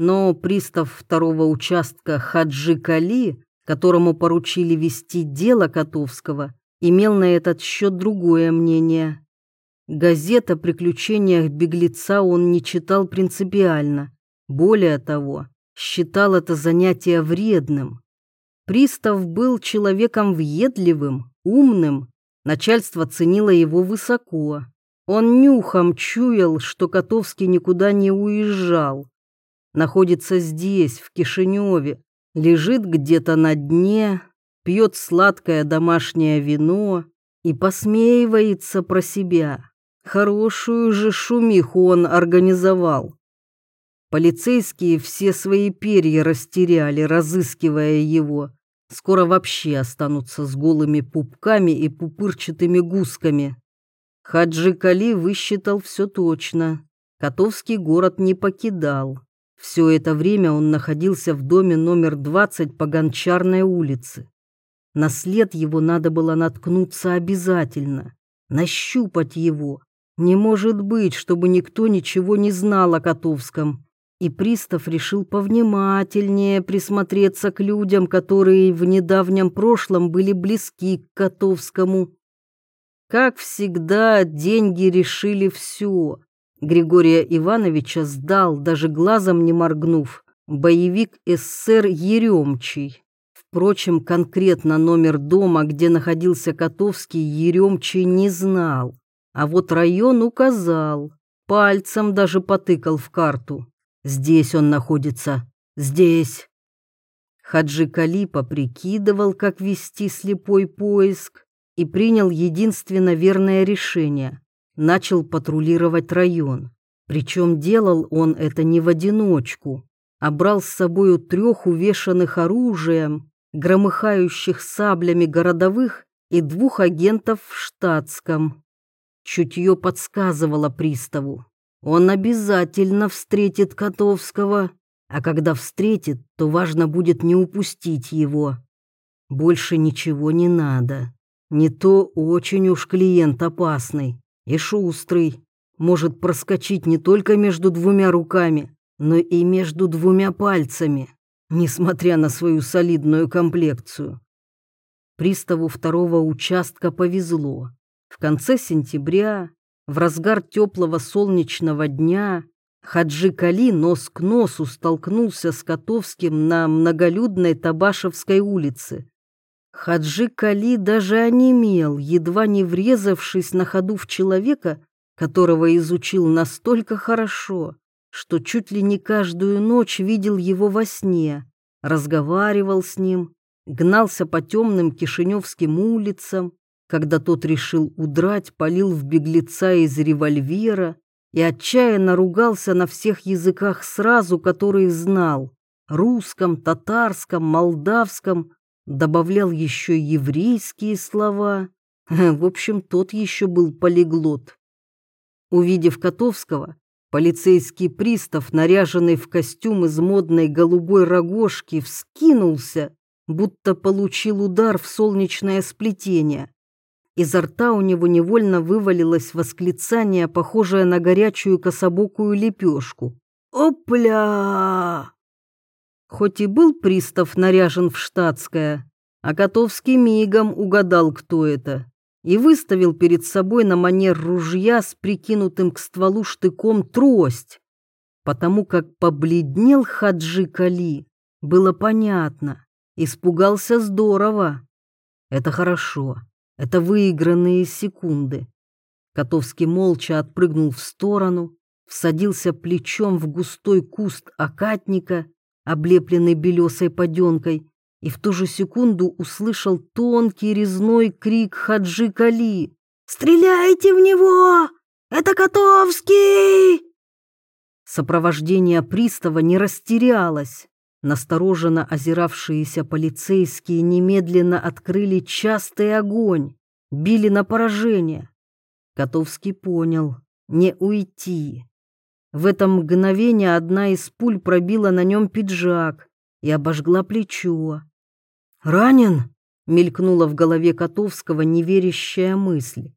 но пристав второго участка Хаджи Кали, которому поручили вести дело Котовского, имел на этот счет другое мнение. Газет о приключениях беглеца он не читал принципиально. Более того, считал это занятие вредным. Пристав был человеком въедливым, умным, начальство ценило его высоко. Он нюхом чуял, что Котовский никуда не уезжал. Находится здесь, в Кишиневе, лежит где-то на дне, пьет сладкое домашнее вино и посмеивается про себя. Хорошую же шумиху он организовал. Полицейские все свои перья растеряли, разыскивая его. Скоро вообще останутся с голыми пупками и пупырчатыми гусками. Хаджи Кали высчитал все точно. Котовский город не покидал. Все это время он находился в доме номер 20 по Гончарной улице. На след его надо было наткнуться обязательно, нащупать его. Не может быть, чтобы никто ничего не знал о Котовском. И пристав решил повнимательнее присмотреться к людям, которые в недавнем прошлом были близки к Котовскому. Как всегда, деньги решили все. Григория Ивановича сдал, даже глазом не моргнув, боевик СССР Еремчий. Впрочем, конкретно номер дома, где находился Котовский, Еремчий не знал. А вот район указал, пальцем даже потыкал в карту. Здесь он находится, здесь. Хаджи Калипа прикидывал, как вести слепой поиск, и принял единственно верное решение. Начал патрулировать район. Причем делал он это не в одиночку, а брал с собою трех увешанных оружием, громыхающих саблями городовых и двух агентов в штатском. Чутье подсказывало приставу. Он обязательно встретит Котовского, а когда встретит, то важно будет не упустить его. Больше ничего не надо. Не то очень уж клиент опасный и шустрый. Может проскочить не только между двумя руками, но и между двумя пальцами, несмотря на свою солидную комплекцию. Приставу второго участка повезло. В конце сентября, в разгар теплого солнечного дня, Хаджи Кали нос к носу столкнулся с Котовским на многолюдной Табашевской улице, Хаджи Кали даже онемел, едва не врезавшись на ходу в человека, которого изучил настолько хорошо, что чуть ли не каждую ночь видел его во сне, разговаривал с ним, гнался по темным кишиневским улицам, когда тот решил удрать, полил в беглеца из револьвера и отчаянно ругался на всех языках сразу, которые знал — русском, татарском, молдавском, добавлял еще еврейские слова. В общем, тот еще был полиглот. Увидев Котовского, полицейский пристав, наряженный в костюм из модной голубой рогожки, вскинулся, будто получил удар в солнечное сплетение. Изо рта у него невольно вывалилось восклицание, похожее на горячую кособокую лепешку. «Опля!» Хоть и был пристав наряжен в штатское, а Котовский мигом угадал, кто это, и выставил перед собой на манер ружья с прикинутым к стволу штыком трость. Потому как побледнел Хаджи Кали, было понятно, испугался здорово. Это хорошо, это выигранные секунды. Котовский молча отпрыгнул в сторону, всадился плечом в густой куст окатника облепленный белесой поденкой, и в ту же секунду услышал тонкий резной крик Хаджи Кали. «Стреляйте в него! Это Котовский!» Сопровождение пристава не растерялось. Настороженно озиравшиеся полицейские немедленно открыли частый огонь, били на поражение. Котовский понял — не уйти. В это мгновение одна из пуль пробила на нем пиджак и обожгла плечо. «Ранен?» — мелькнула в голове Котовского неверящая мысль.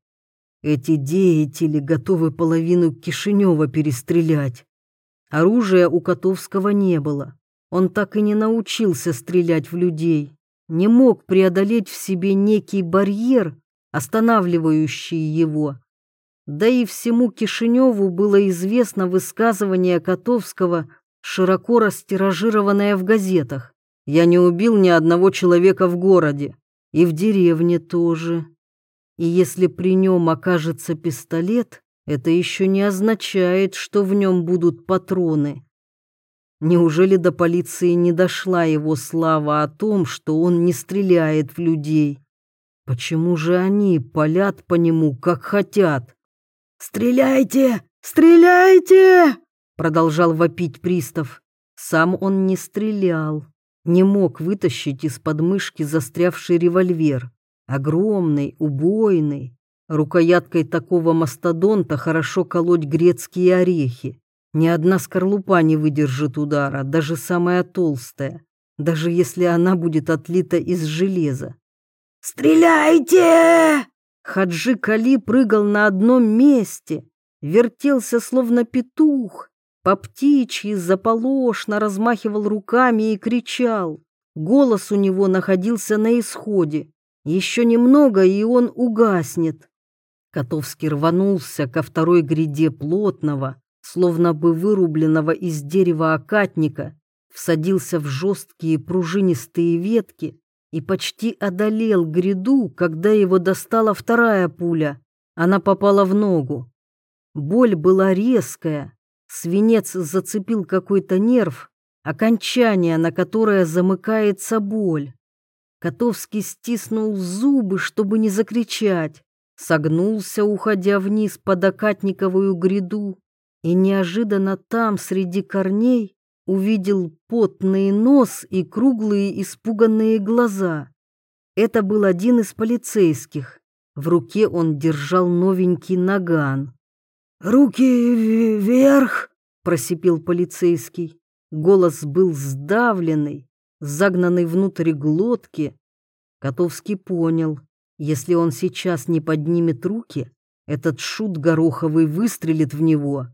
«Эти деятели готовы половину Кишинева перестрелять. Оружия у Котовского не было. Он так и не научился стрелять в людей, не мог преодолеть в себе некий барьер, останавливающий его. Да и всему Кишиневу было известно высказывание Котовского, широко растиражированное в газетах. «Я не убил ни одного человека в городе, и в деревне тоже. И если при нем окажется пистолет, это еще не означает, что в нем будут патроны. Неужели до полиции не дошла его слава о том, что он не стреляет в людей? Почему же они палят по нему, как хотят? «Стреляйте! Стреляйте!» Продолжал вопить пристав. Сам он не стрелял, не мог вытащить из подмышки застрявший револьвер. Огромный, убойный. Рукояткой такого мастодонта хорошо колоть грецкие орехи. Ни одна скорлупа не выдержит удара, даже самая толстая, даже если она будет отлита из железа. «Стреляйте!» Хаджи Кали прыгал на одном месте, вертелся словно петух, по птичьи заполошно размахивал руками и кричал. Голос у него находился на исходе. Еще немного, и он угаснет. Котовский рванулся ко второй гряде плотного, словно бы вырубленного из дерева окатника, всадился в жесткие пружинистые ветки и почти одолел гряду, когда его достала вторая пуля. Она попала в ногу. Боль была резкая, свинец зацепил какой-то нерв, окончание, на которое замыкается боль. Котовский стиснул зубы, чтобы не закричать, согнулся, уходя вниз под окатниковую гряду, и неожиданно там, среди корней, увидел потный нос и круглые испуганные глаза. Это был один из полицейских. В руке он держал новенький наган. «Руки вверх!» — просипел полицейский. Голос был сдавленный, загнанный внутрь глотки. Котовский понял, если он сейчас не поднимет руки, этот шут гороховый выстрелит в него.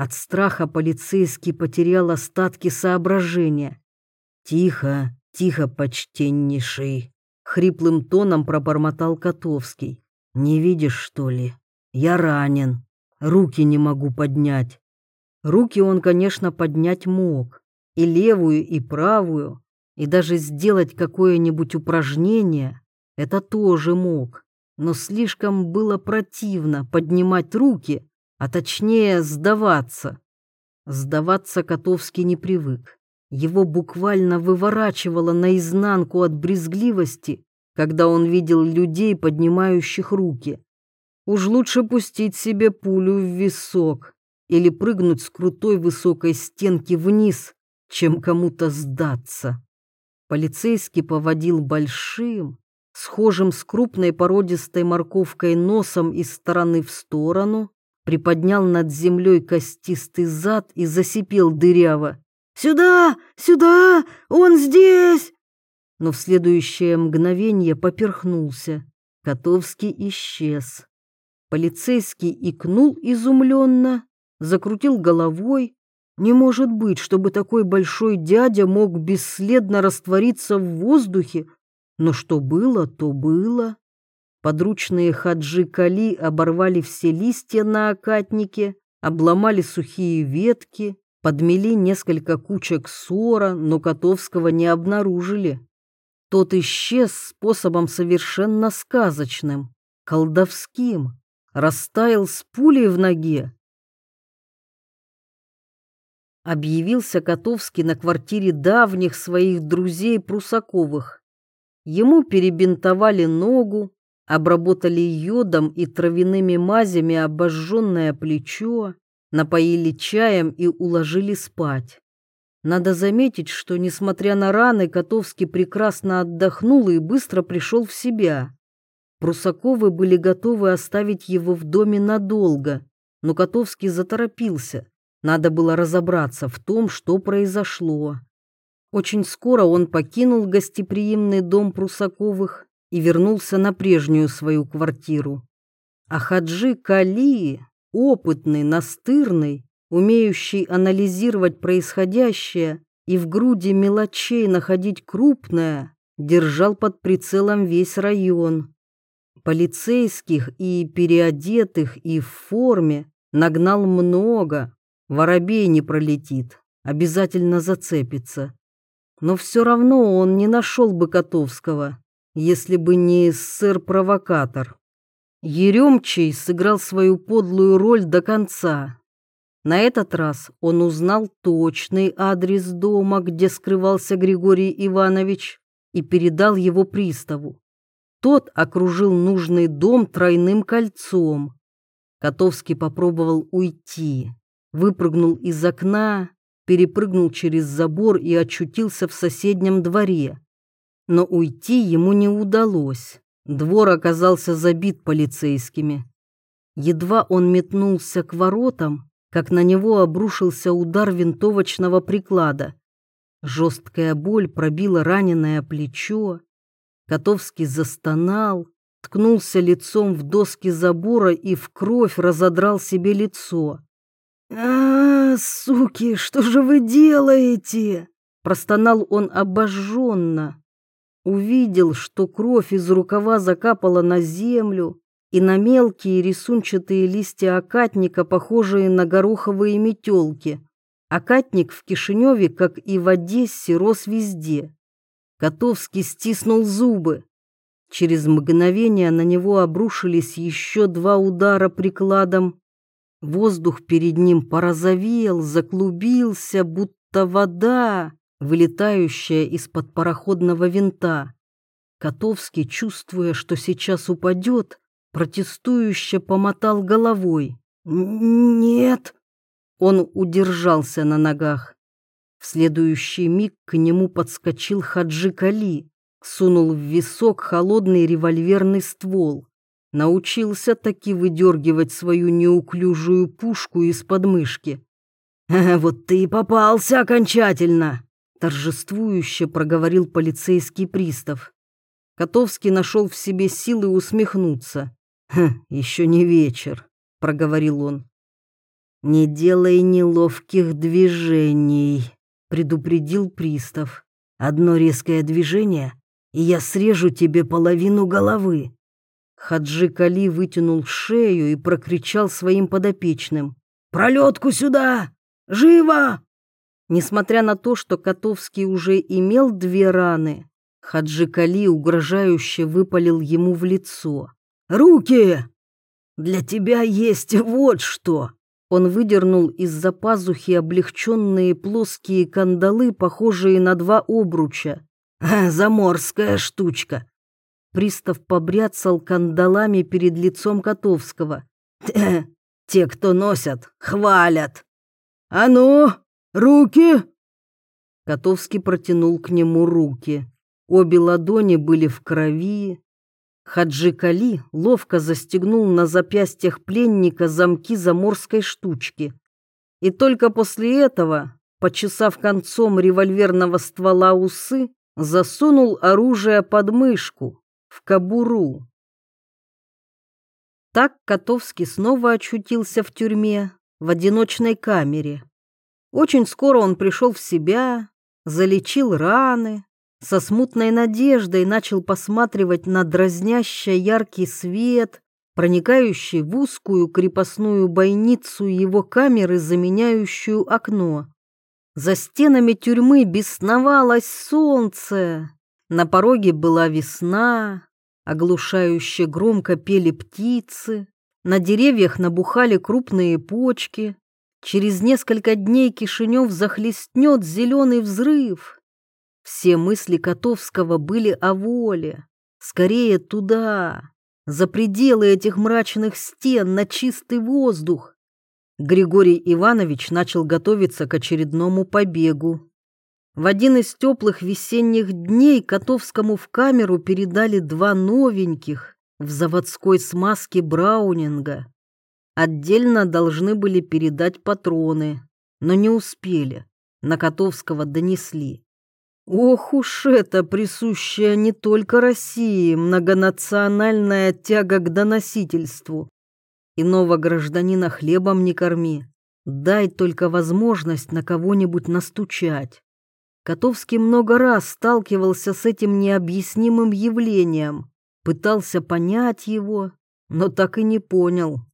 От страха полицейский потерял остатки соображения. «Тихо, тихо, почтеннейший!» — хриплым тоном пробормотал Котовский. «Не видишь, что ли? Я ранен. Руки не могу поднять». Руки он, конечно, поднять мог. И левую, и правую. И даже сделать какое-нибудь упражнение. Это тоже мог. Но слишком было противно поднимать руки а точнее сдаваться. Сдаваться Котовский не привык. Его буквально выворачивало наизнанку от брезгливости, когда он видел людей, поднимающих руки. Уж лучше пустить себе пулю в висок или прыгнуть с крутой высокой стенки вниз, чем кому-то сдаться. Полицейский поводил большим, схожим с крупной породистой морковкой носом из стороны в сторону, приподнял над землей костистый зад и засипел дыряво. «Сюда! Сюда! Он здесь!» Но в следующее мгновение поперхнулся. Котовский исчез. Полицейский икнул изумленно, закрутил головой. Не может быть, чтобы такой большой дядя мог бесследно раствориться в воздухе. Но что было, то было. Подручные хаджи Кали оборвали все листья на окатнике, обломали сухие ветки, подмели несколько кучек сора, но Котовского не обнаружили. Тот исчез способом совершенно сказочным, колдовским, растаял с пулей в ноге. Объявился Котовский на квартире давних своих друзей Прусаковых. Ему перебинтовали ногу, обработали йодом и травяными мазями обожженное плечо, напоили чаем и уложили спать. Надо заметить, что, несмотря на раны, Котовский прекрасно отдохнул и быстро пришел в себя. Прусаковы были готовы оставить его в доме надолго, но Котовский заторопился. Надо было разобраться в том, что произошло. Очень скоро он покинул гостеприимный дом Прусаковых и вернулся на прежнюю свою квартиру. А Хаджи Кали, опытный, настырный, умеющий анализировать происходящее и в груди мелочей находить крупное, держал под прицелом весь район. Полицейских и переодетых, и в форме нагнал много. Воробей не пролетит, обязательно зацепится. Но все равно он не нашел бы Котовского, если бы не сэр-провокатор. Еремчий сыграл свою подлую роль до конца. На этот раз он узнал точный адрес дома, где скрывался Григорий Иванович, и передал его приставу. Тот окружил нужный дом тройным кольцом. Котовский попробовал уйти, выпрыгнул из окна, перепрыгнул через забор и очутился в соседнем дворе. Но уйти ему не удалось. Двор оказался забит полицейскими. Едва он метнулся к воротам, как на него обрушился удар винтовочного приклада. Жесткая боль пробила раненое плечо. Котовский застонал, ткнулся лицом в доски забора и в кровь разодрал себе лицо. а, суки, что же вы делаете?» Простонал он обожженно увидел, что кровь из рукава закапала на землю и на мелкие рисунчатые листья окатника, похожие на гороховые метелки. Окатник в Кишиневе, как и в Одессе, рос везде. Котовский стиснул зубы. Через мгновение на него обрушились еще два удара прикладом. Воздух перед ним порозовел, заклубился, будто вода вылетающая из-под пароходного винта. Котовский, чувствуя, что сейчас упадет, протестующе помотал головой. «Нет!» Он удержался на ногах. В следующий миг к нему подскочил Хаджи Кали, сунул в висок холодный револьверный ствол. Научился таки выдергивать свою неуклюжую пушку из подмышки. «Вот ты и попался окончательно!» Торжествующе проговорил полицейский пристав. Котовский нашел в себе силы усмехнуться. «Хм, еще не вечер», — проговорил он. «Не делай неловких движений», — предупредил пристав. «Одно резкое движение, и я срежу тебе половину головы». Хаджи Кали вытянул шею и прокричал своим подопечным. «Пролетку сюда! Живо!» Несмотря на то, что Котовский уже имел две раны, Хаджи Кали угрожающе выпалил ему в лицо. «Руки! Для тебя есть вот что!» Он выдернул из-за пазухи облегченные плоские кандалы, похожие на два обруча. «Заморская штучка!» Пристав побряцал кандалами перед лицом Котовского. «Те, кто носят, хвалят!» «А ну, Руки!» Котовский протянул к нему руки. Обе ладони были в крови. Хаджи Кали ловко застегнул на запястьях пленника замки заморской штучки. И только после этого, почесав концом револьверного ствола усы, засунул оружие под мышку, в кобуру. Так Котовский снова очутился в тюрьме, в одиночной камере. Очень скоро он пришел в себя, залечил раны, со смутной надеждой начал посматривать на дразнящий яркий свет, проникающий в узкую крепостную бойницу его камеры, заменяющую окно. За стенами тюрьмы бесновалось солнце, на пороге была весна, оглушающе громко пели птицы, на деревьях набухали крупные почки, Через несколько дней Кишинев захлестнет зеленый взрыв. Все мысли Котовского были о воле. Скорее туда, за пределы этих мрачных стен, на чистый воздух. Григорий Иванович начал готовиться к очередному побегу. В один из теплых весенних дней Котовскому в камеру передали два новеньких в заводской смазке Браунинга. Отдельно должны были передать патроны, но не успели. На Котовского донесли. Ох уж это присущая не только России многонациональная тяга к доносительству. Иного гражданина хлебом не корми. Дай только возможность на кого-нибудь настучать. Котовский много раз сталкивался с этим необъяснимым явлением, пытался понять его, но так и не понял.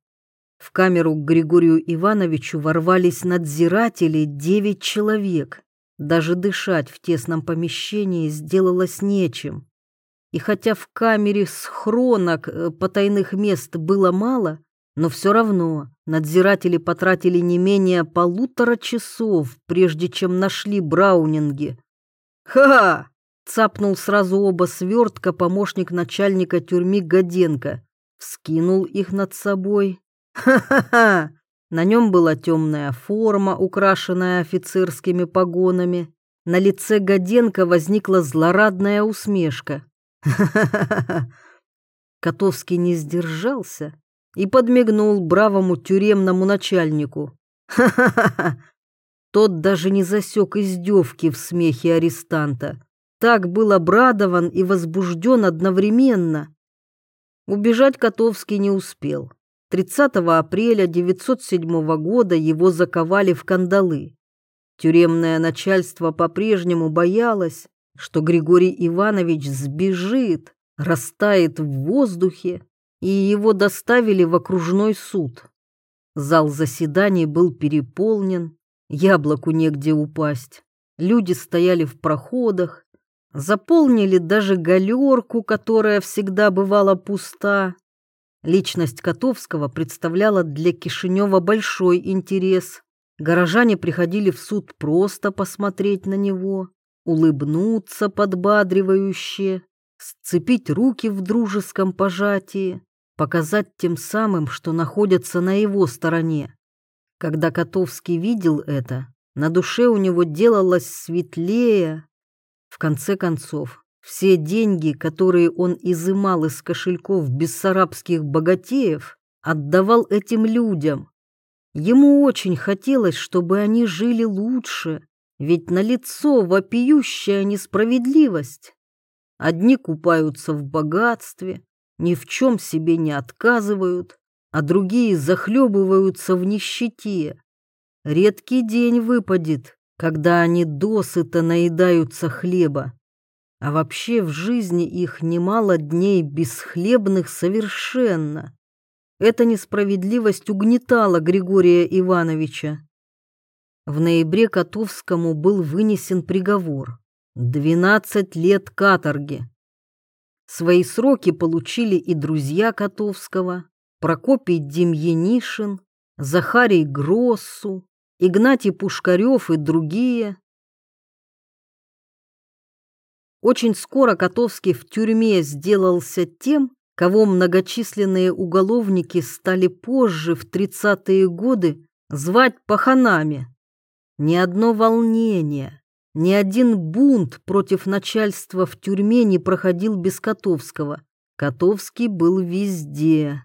В камеру к Григорию Ивановичу ворвались надзиратели девять человек. Даже дышать в тесном помещении сделалось нечем. И хотя в камере схронок э, потайных мест было мало, но все равно надзиратели потратили не менее полутора часов, прежде чем нашли Браунинги. «Ха!» — цапнул сразу оба свертка помощник начальника тюрьмы Годенко. Вскинул их над собой. «Ха-ха-ха!» На нем была темная форма, украшенная офицерскими погонами. На лице Годенко возникла злорадная усмешка. «Ха-ха-ха!» Котовский не сдержался и подмигнул бравому тюремному начальнику. «Ха-ха-ха!» Тот даже не засек издевки в смехе арестанта. Так был обрадован и возбужден одновременно. Убежать Котовский не успел. 30 апреля 1907 года его заковали в кандалы. Тюремное начальство по-прежнему боялось, что Григорий Иванович сбежит, растает в воздухе, и его доставили в окружной суд. Зал заседаний был переполнен, яблоку негде упасть. Люди стояли в проходах, заполнили даже галерку, которая всегда бывала пуста. Личность Котовского представляла для Кишинева большой интерес. Горожане приходили в суд просто посмотреть на него, улыбнуться подбадривающе, сцепить руки в дружеском пожатии, показать тем самым, что находятся на его стороне. Когда Котовский видел это, на душе у него делалось светлее. В конце концов, все деньги, которые он изымал из кошельков бессарабских богатеев, отдавал этим людям. Ему очень хотелось, чтобы они жили лучше, ведь налицо вопиющая несправедливость. Одни купаются в богатстве, ни в чем себе не отказывают, а другие захлебываются в нищете. Редкий день выпадет, когда они досыта наедаются хлеба. А вообще в жизни их немало дней бесхлебных совершенно. Эта несправедливость угнетала Григория Ивановича. В ноябре Котовскому был вынесен приговор. 12 лет каторги. Свои сроки получили и друзья Котовского, Прокопий Демьянишин, Захарий Гроссу, Игнатий Пушкарев и другие. Очень скоро Котовский в тюрьме сделался тем, кого многочисленные уголовники стали позже, в 30-е годы, звать паханами. Ни одно волнение, ни один бунт против начальства в тюрьме не проходил без Котовского. Котовский был везде.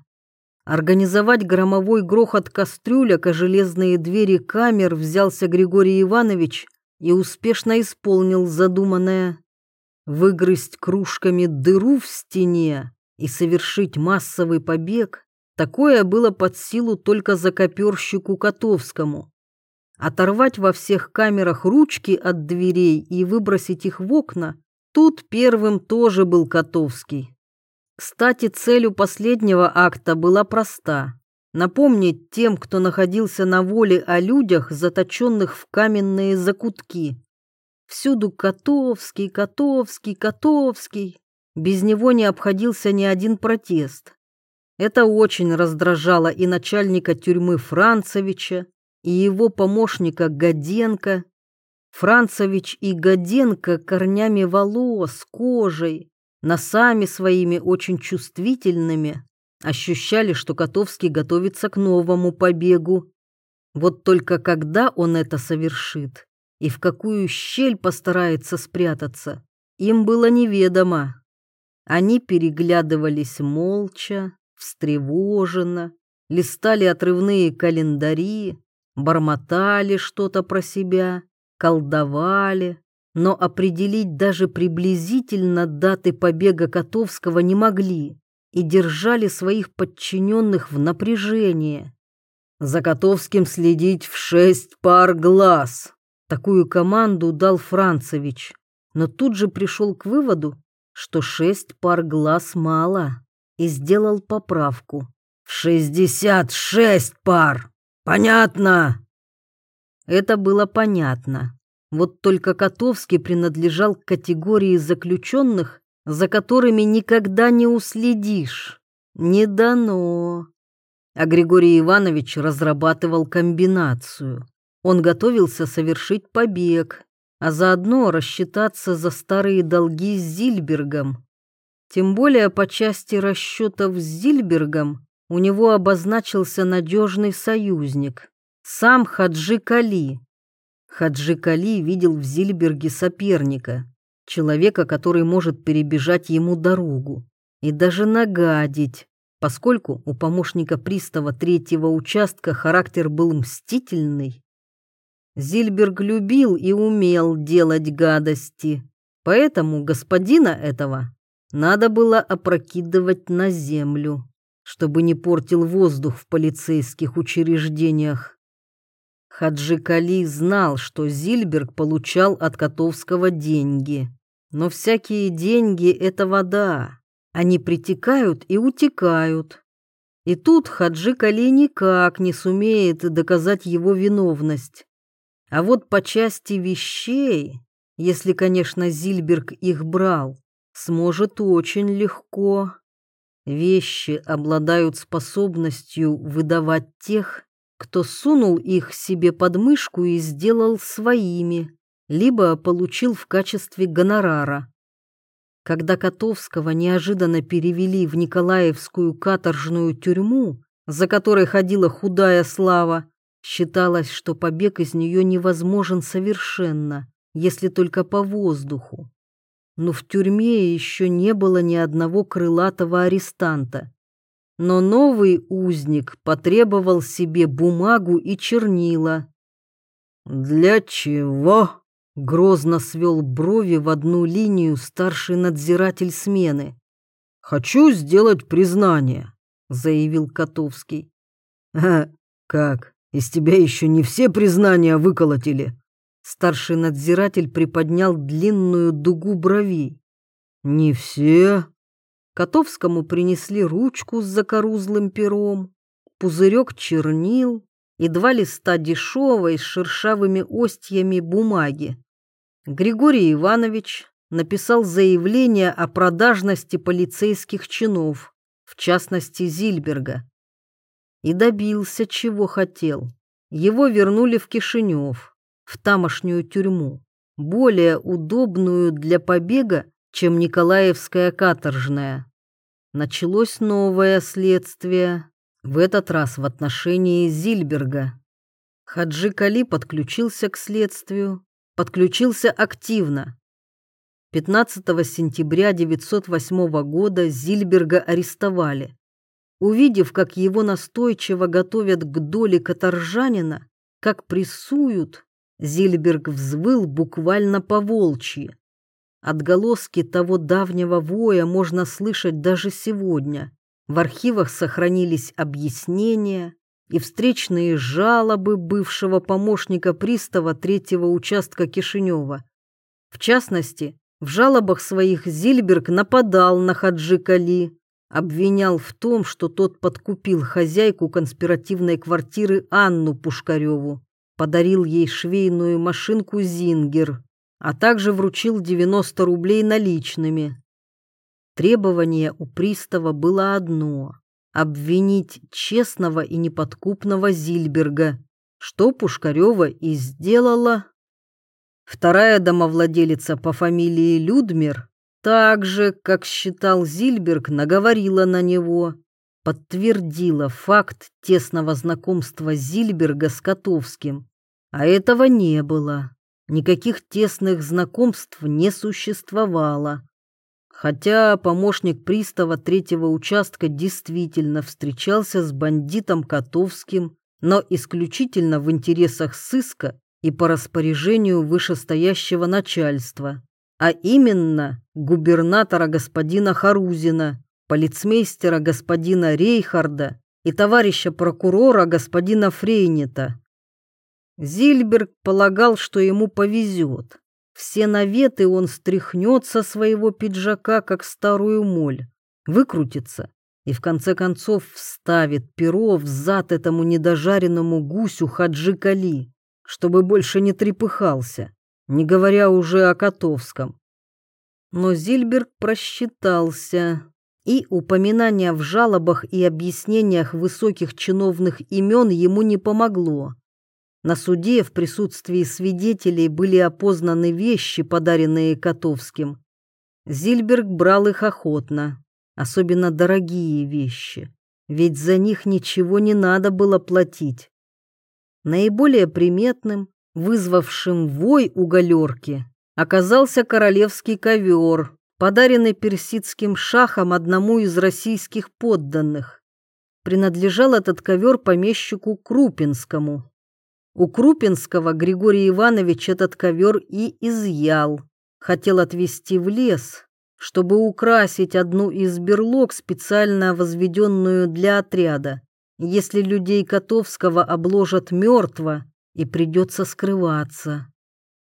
Организовать громовой грохот кастрюляк о железные двери камер взялся Григорий Иванович и успешно исполнил задуманное. Выгрызть кружками дыру в стене и совершить массовый побег – такое было под силу только закоперщику Котовскому. Оторвать во всех камерах ручки от дверей и выбросить их в окна, тут первым тоже был Котовский. Кстати, целью последнего акта была проста – напомнить тем, кто находился на воле о людях, заточенных в каменные закутки. Всюду Котовский, Котовский, Котовский. Без него не обходился ни один протест. Это очень раздражало и начальника тюрьмы Францевича, и его помощника Годенко. Францевич и Годенко корнями волос, кожей, носами своими очень чувствительными, ощущали, что Котовский готовится к новому побегу. Вот только когда он это совершит и в какую щель постарается спрятаться, им было неведомо. Они переглядывались молча, встревоженно, листали отрывные календари, бормотали что-то про себя, колдовали, но определить даже приблизительно даты побега Котовского не могли и держали своих подчиненных в напряжении. За Котовским следить в шесть пар глаз. Такую команду дал Францевич, но тут же пришел к выводу, что шесть пар глаз мало, и сделал поправку. «В шестьдесят шесть пар! Понятно!» Это было понятно. Вот только Котовский принадлежал к категории заключенных, за которыми никогда не уследишь. Не дано. А Григорий Иванович разрабатывал комбинацию. Он готовился совершить побег, а заодно рассчитаться за старые долги с Зильбергом. Тем более по части расчетов с Зильбергом у него обозначился надежный союзник, сам Хаджи Кали. Хаджи Кали видел в Зильберге соперника, человека, который может перебежать ему дорогу и даже нагадить, поскольку у помощника пристава третьего участка характер был мстительный. Зильберг любил и умел делать гадости, поэтому господина этого надо было опрокидывать на землю, чтобы не портил воздух в полицейских учреждениях. Хаджи Кали знал, что Зильберг получал от Котовского деньги. Но всякие деньги — это вода. Они притекают и утекают. И тут Хаджи Кали никак не сумеет доказать его виновность. А вот по части вещей, если, конечно, Зильберг их брал, сможет очень легко. Вещи обладают способностью выдавать тех, кто сунул их себе под мышку и сделал своими, либо получил в качестве гонорара. Когда Котовского неожиданно перевели в Николаевскую каторжную тюрьму, за которой ходила худая слава, считалось, что побег из нее невозможен совершенно, если только по воздуху. Но в тюрьме еще не было ни одного крылатого арестанта, но новый узник потребовал себе бумагу и чернила. «Для чего?» — грозно свел брови в одну линию старший надзиратель смены. «Хочу сделать признание», — заявил Котовский. «А, как, из тебя еще не все признания выколотили?» Старший надзиратель приподнял длинную дугу бровей. «Не все?» Котовскому принесли ручку с закорузлым пером, пузырек чернил и два листа дешевой с шершавыми остьями бумаги. Григорий Иванович написал заявление о продажности полицейских чинов, в частности Зильберга, и добился, чего хотел. Его вернули в Кишинев, в тамошнюю тюрьму, более удобную для побега чем Николаевская каторжная. Началось новое следствие, в этот раз в отношении Зильберга. Хаджи Кали подключился к следствию, подключился активно. 15 сентября 1908 года Зильберга арестовали. Увидев, как его настойчиво готовят к доле каторжанина, как прессуют, Зильберг взвыл буквально по-волчьи. Отголоски того давнего воя можно слышать даже сегодня. В архивах сохранились объяснения и встречные жалобы бывшего помощника пристава третьего участка Кишинева. В частности, в жалобах своих Зильберг нападал на Хаджи Кали, обвинял в том, что тот подкупил хозяйку конспиративной квартиры Анну Пушкареву, подарил ей швейную машинку «Зингер», а также вручил 90 рублей наличными. Требование у пристава было одно — обвинить честного и неподкупного Зильберга, что Пушкарева и сделала. Вторая домовладелица по фамилии Людмир так же, как считал Зильберг, наговорила на него, подтвердила факт тесного знакомства Зильберга с Котовским, а этого не было. Никаких тесных знакомств не существовало. Хотя помощник пристава третьего участка действительно встречался с бандитом Котовским, но исключительно в интересах сыска и по распоряжению вышестоящего начальства, а именно губернатора господина Харузина, полицмейстера господина Рейхарда и товарища прокурора господина Фрейнета. Зильберг полагал, что ему повезет. Все наветы он стряхнет со своего пиджака, как старую моль, выкрутится и в конце концов вставит перо в зад этому недожаренному гусю Хаджи Кали, чтобы больше не трепыхался, не говоря уже о Котовском. Но Зильберг просчитался, и упоминание в жалобах и объяснениях высоких чиновных имен ему не помогло. На суде в присутствии свидетелей были опознаны вещи, подаренные Котовским. Зильберг брал их охотно, особенно дорогие вещи, ведь за них ничего не надо было платить. Наиболее приметным, вызвавшим вой у галерки, оказался королевский ковер, подаренный персидским шахом одному из российских подданных. Принадлежал этот ковер помещику Крупинскому. У Крупинского Григорий Иванович этот ковер и изъял. Хотел отвезти в лес, чтобы украсить одну из берлог, специально возведенную для отряда, если людей Котовского обложат мертво и придется скрываться.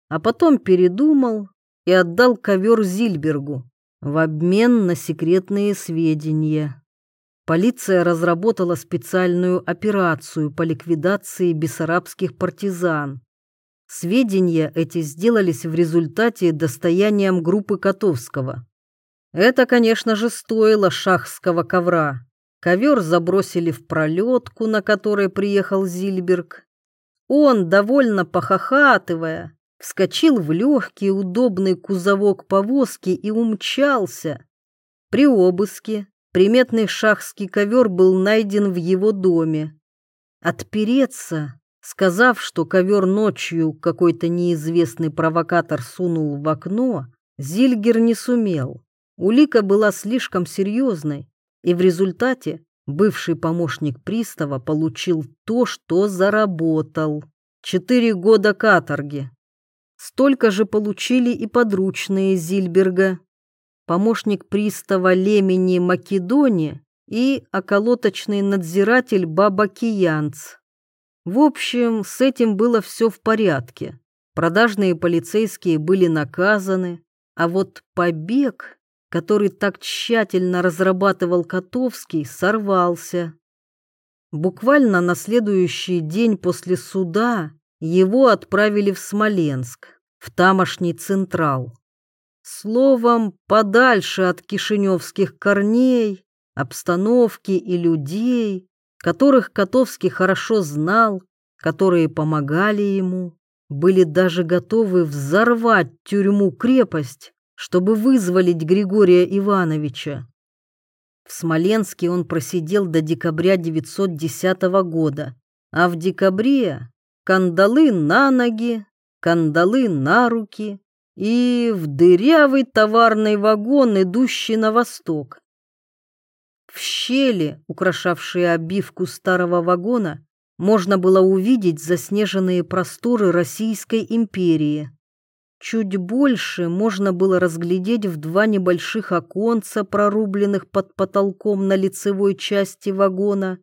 А потом передумал и отдал ковер Зильбергу в обмен на секретные сведения полиция разработала специальную операцию по ликвидации бессарабских партизан. Сведения эти сделались в результате достоянием группы Котовского. Это, конечно же, стоило шахского ковра. Ковер забросили в пролетку, на которой приехал Зильберг. Он, довольно похохатывая, вскочил в легкий удобный кузовок повозки и умчался. При обыске Приметный шахский ковер был найден в его доме. Отпереться, сказав, что ковер ночью какой-то неизвестный провокатор сунул в окно, Зильгер не сумел. Улика была слишком серьезной, и в результате бывший помощник пристава получил то, что заработал. Четыре года каторги. Столько же получили и подручные Зильберга помощник пристава Лемени Македони и околоточный надзиратель Баба Киянц. В общем, с этим было все в порядке. Продажные полицейские были наказаны, а вот побег, который так тщательно разрабатывал Котовский, сорвался. Буквально на следующий день после суда его отправили в Смоленск, в тамошний Централ. Словом, подальше от кишиневских корней, обстановки и людей, которых Котовский хорошо знал, которые помогали ему, были даже готовы взорвать тюрьму-крепость, чтобы вызволить Григория Ивановича. В Смоленске он просидел до декабря 910 года, а в декабре кандалы на ноги, кандалы на руки, и в дырявый товарный вагон, идущий на восток. В щели, украшавшей обивку старого вагона, можно было увидеть заснеженные просторы Российской империи. Чуть больше можно было разглядеть в два небольших оконца, прорубленных под потолком на лицевой части вагона.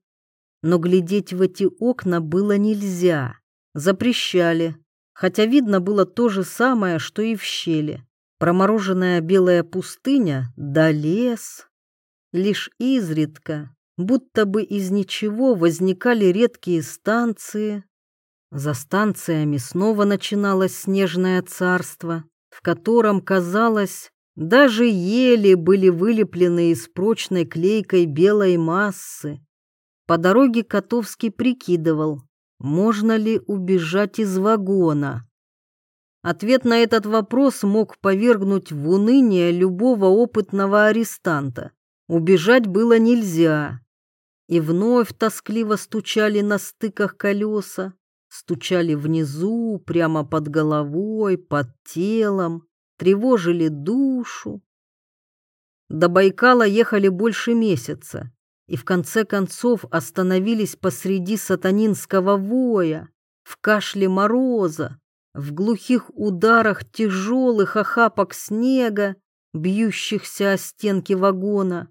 Но глядеть в эти окна было нельзя, запрещали хотя видно было то же самое, что и в щели. Промороженная белая пустыня да лес. Лишь изредка, будто бы из ничего, возникали редкие станции. За станциями снова начиналось снежное царство, в котором, казалось, даже ели были вылеплены из прочной клейкой белой массы. По дороге Котовский прикидывал, можно ли убежать из вагона? Ответ на этот вопрос мог повергнуть в уныние любого опытного арестанта. Убежать было нельзя. И вновь тоскливо стучали на стыках колеса, стучали внизу, прямо под головой, под телом, тревожили душу. До Байкала ехали больше месяца, и в конце концов остановились посреди сатанинского воя, в кашле мороза, в глухих ударах тяжелых охапок снега, бьющихся о стенки вагона.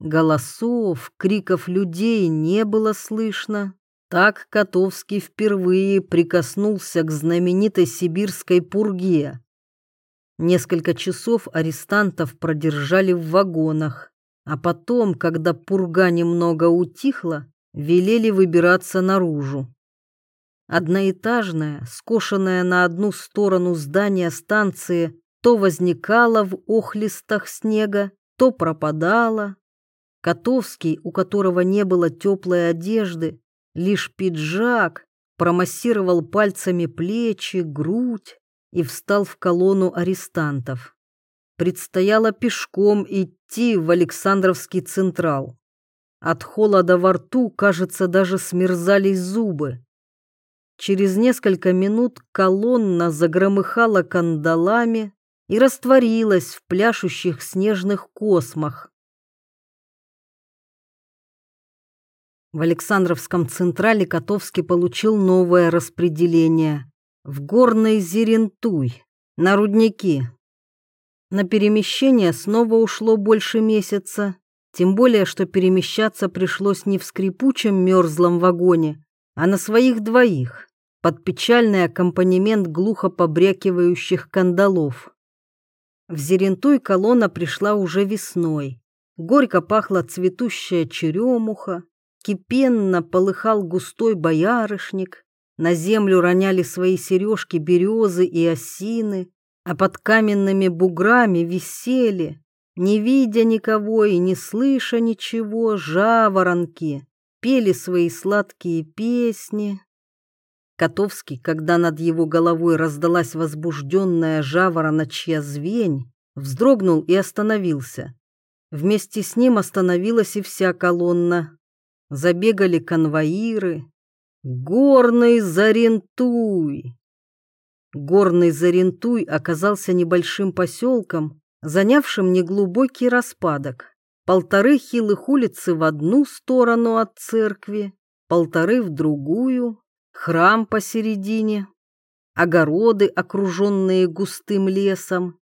Голосов, криков людей не было слышно. Так Котовский впервые прикоснулся к знаменитой сибирской пурге. Несколько часов арестантов продержали в вагонах, а потом, когда пурга немного утихла, велели выбираться наружу. Одноэтажное, скошенное на одну сторону здание станции то возникало в охлистах снега, то пропадало. Котовский, у которого не было теплой одежды, лишь пиджак, промассировал пальцами плечи, грудь и встал в колонну арестантов. Предстояло пешком идти в Александровский Централ. От холода во рту, кажется, даже смерзались зубы. Через несколько минут колонна загромыхала кандалами и растворилась в пляшущих снежных космах. В Александровском Централе Котовский получил новое распределение в горный Зерентуй, на рудники. На перемещение снова ушло больше месяца, тем более, что перемещаться пришлось не в скрипучем мерзлом вагоне, а на своих двоих, под печальный аккомпанемент глухо побрякивающих кандалов. В Зерентуй колонна пришла уже весной. Горько пахла цветущая черемуха, кипенно полыхал густой боярышник, на землю роняли свои сережки березы и осины, а под каменными буграми висели, не видя никого и не слыша ничего, жаворонки пели свои сладкие песни. Котовский, когда над его головой раздалась возбужденная жавороночья звень, вздрогнул и остановился. Вместе с ним остановилась и вся колонна. Забегали конвоиры. «Горный Зарентуй!» Горный Зарентуй оказался небольшим поселком, занявшим неглубокий распадок. Полторы хилых улицы в одну сторону от церкви, полторы в другую, храм посередине, огороды, окруженные густым лесом,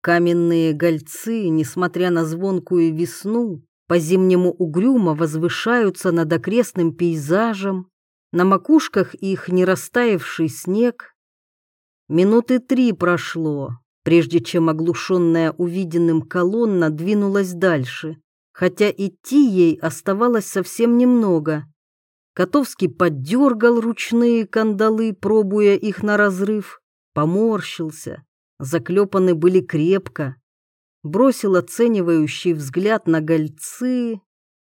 каменные гольцы, несмотря на звонкую весну, по-зимнему угрюмо возвышаются над окрестным пейзажем, на макушках их не растаявший снег. Минуты три прошло, прежде чем оглушенная увиденным колонна двинулась дальше, хотя идти ей оставалось совсем немного. Котовский поддергал ручные кандалы, пробуя их на разрыв, поморщился, заклепаны были крепко, бросил оценивающий взгляд на гольцы.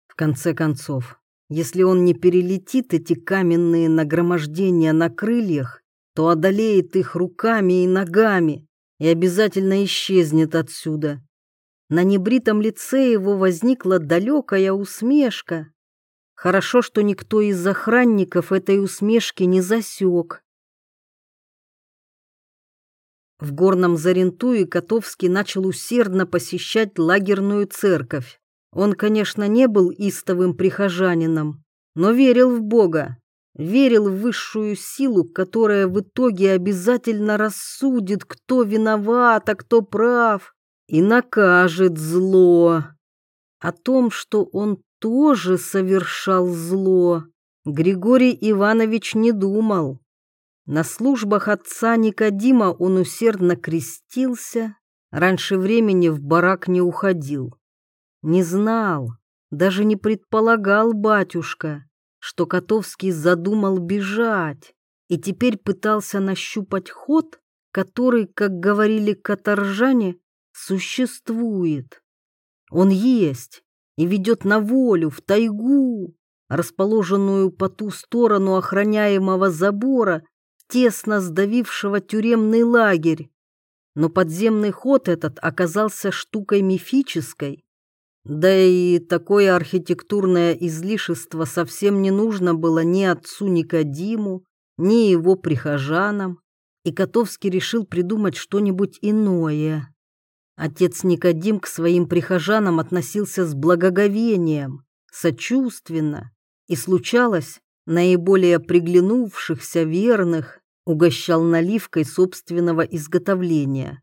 В конце концов, если он не перелетит эти каменные нагромождения на крыльях, то одолеет их руками и ногами, и обязательно исчезнет отсюда. На небритом лице его возникла далекая усмешка. Хорошо, что никто из охранников этой усмешки не засек. В горном Зарентуе Котовский начал усердно посещать лагерную церковь. Он, конечно, не был истовым прихожанином, но верил в Бога верил в высшую силу, которая в итоге обязательно рассудит, кто виноват, а кто прав, и накажет зло. О том, что он тоже совершал зло, Григорий Иванович не думал. На службах отца Никодима он усердно крестился, раньше времени в барак не уходил. Не знал, даже не предполагал батюшка, что Котовский задумал бежать и теперь пытался нащупать ход, который, как говорили каторжане, существует. Он есть и ведет на волю, в тайгу, расположенную по ту сторону охраняемого забора, тесно сдавившего тюремный лагерь. Но подземный ход этот оказался штукой мифической, да и такое архитектурное излишество совсем не нужно было ни отцу Никодиму, ни его прихожанам, и Котовский решил придумать что-нибудь иное. Отец Никодим к своим прихожанам относился с благоговением, сочувственно, и случалось, наиболее приглянувшихся верных угощал наливкой собственного изготовления.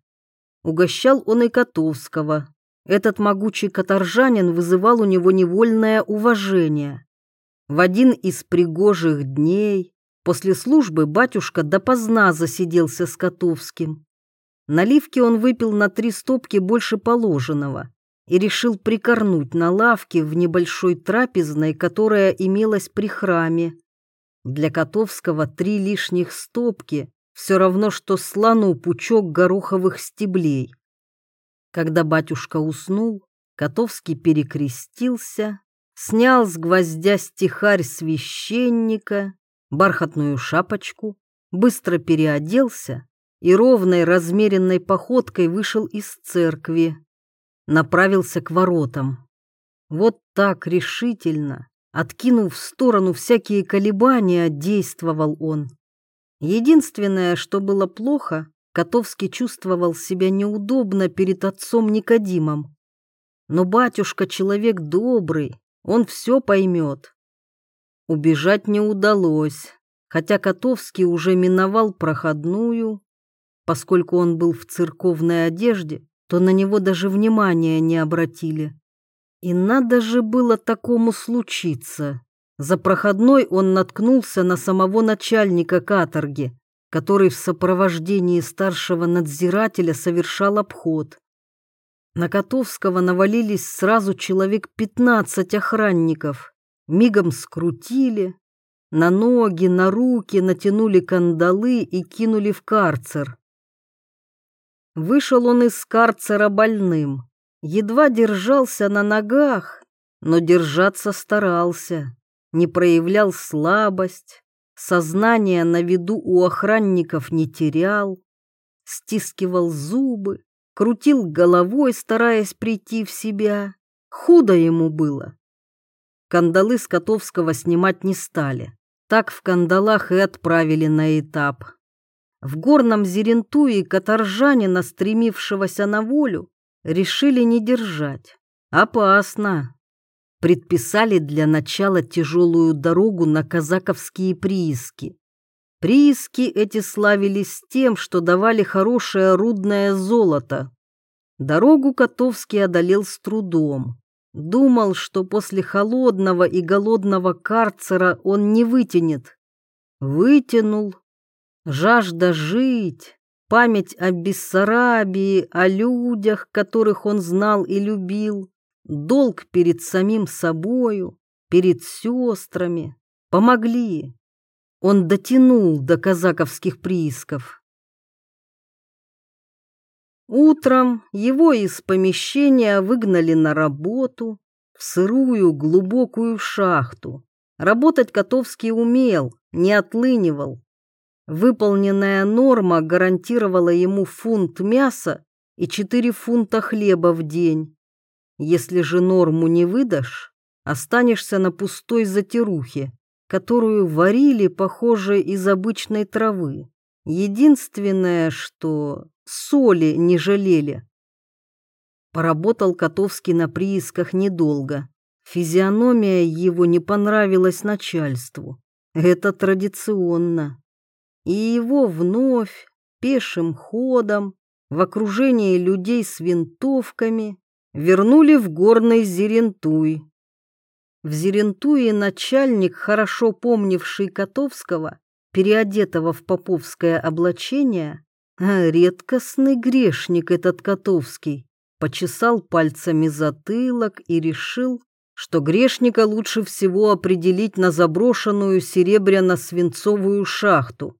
Угощал он и Котовского, этот могучий каторжанин вызывал у него невольное уважение. В один из пригожих дней после службы батюшка допоздна засиделся с Котовским. Наливки он выпил на три стопки больше положенного и решил прикорнуть на лавке в небольшой трапезной, которая имелась при храме. Для Котовского три лишних стопки все равно, что слону пучок гороховых стеблей. Когда батюшка уснул, Котовский перекрестился, снял с гвоздя стихарь священника, бархатную шапочку, быстро переоделся и ровной размеренной походкой вышел из церкви. Направился к воротам. Вот так решительно, откинув в сторону всякие колебания, действовал он. Единственное, что было плохо, Котовский чувствовал себя неудобно перед отцом Никодимом. Но батюшка человек добрый, он все поймет. Убежать не удалось, хотя Котовский уже миновал проходную. Поскольку он был в церковной одежде, то на него даже внимания не обратили. И надо же было такому случиться. За проходной он наткнулся на самого начальника каторги, который в сопровождении старшего надзирателя совершал обход. На Котовского навалились сразу человек пятнадцать охранников, мигом скрутили, на ноги, на руки натянули кандалы и кинули в карцер. Вышел он из карцера больным, едва держался на ногах, но держаться старался, не проявлял слабость, Сознание на виду у охранников не терял, стискивал зубы, крутил головой, стараясь прийти в себя. Худо ему было. Кандалы с Котовского снимать не стали. Так в кандалах и отправили на этап. В горном Зерентуе каторжанина, стремившегося на волю, решили не держать. Опасно предписали для начала тяжелую дорогу на казаковские прииски. Прииски эти славились тем, что давали хорошее рудное золото. Дорогу Котовский одолел с трудом. Думал, что после холодного и голодного карцера он не вытянет. Вытянул. Жажда жить, память о Бессарабии, о людях, которых он знал и любил, долг перед самим собою, перед сестрами, помогли. Он дотянул до казаковских приисков. Утром его из помещения выгнали на работу, в сырую глубокую шахту. Работать Котовский умел, не отлынивал. Выполненная норма гарантировала ему фунт мяса и 4 фунта хлеба в день. Если же норму не выдашь, останешься на пустой затирухе, которую варили, похоже, из обычной травы. Единственное, что соли не жалели. Поработал Котовский на приисках недолго. Физиономия его не понравилась начальству. Это традиционно. И его вновь, пешим ходом, в окружении людей с винтовками, вернули в горный Зерентуй. В Зерентуе начальник, хорошо помнивший Котовского, переодетого в поповское облачение, а редкостный грешник этот Котовский, почесал пальцами затылок и решил, что грешника лучше всего определить на заброшенную серебряно-свинцовую шахту.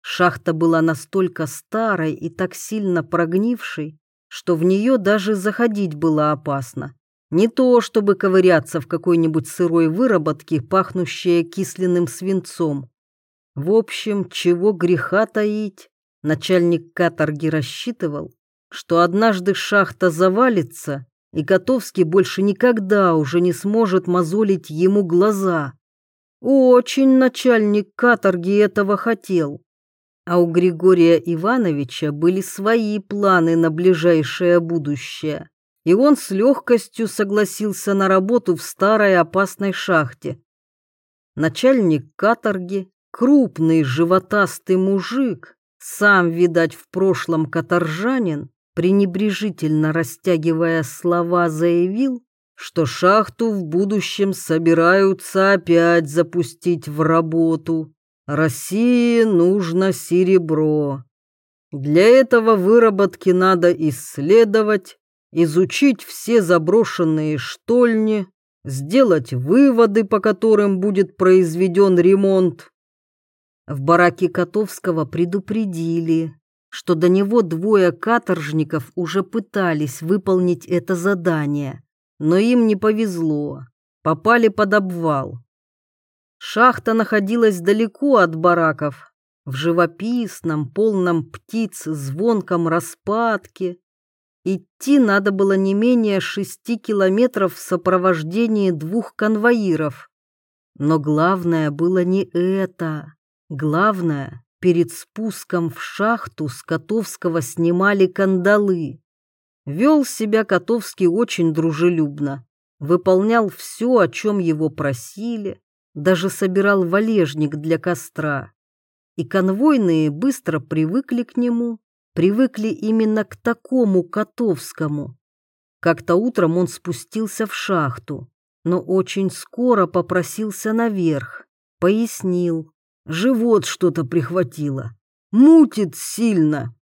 Шахта была настолько старой и так сильно прогнившей, что в нее даже заходить было опасно. Не то, чтобы ковыряться в какой-нибудь сырой выработке, пахнущей кисленным свинцом. В общем, чего греха таить, начальник каторги рассчитывал, что однажды шахта завалится, и Котовский больше никогда уже не сможет мозолить ему глаза. Очень начальник каторги этого хотел а у Григория Ивановича были свои планы на ближайшее будущее, и он с легкостью согласился на работу в старой опасной шахте. Начальник каторги, крупный животастый мужик, сам, видать, в прошлом каторжанин, пренебрежительно растягивая слова, заявил, что шахту в будущем собираются опять запустить в работу. России нужно серебро. Для этого выработки надо исследовать, изучить все заброшенные штольни, сделать выводы, по которым будет произведен ремонт. В бараке Котовского предупредили, что до него двое каторжников уже пытались выполнить это задание но им не повезло, попали под обвал. Шахта находилась далеко от бараков, в живописном, полном птиц, звонком распадке. Идти надо было не менее шести километров в сопровождении двух конвоиров. Но главное было не это. Главное, перед спуском в шахту с Котовского снимали кандалы. Вел себя Котовский очень дружелюбно, выполнял все, о чем его просили, даже собирал валежник для костра. И конвойные быстро привыкли к нему, привыкли именно к такому Котовскому. Как-то утром он спустился в шахту, но очень скоро попросился наверх, пояснил, живот что-то прихватило, мутит сильно.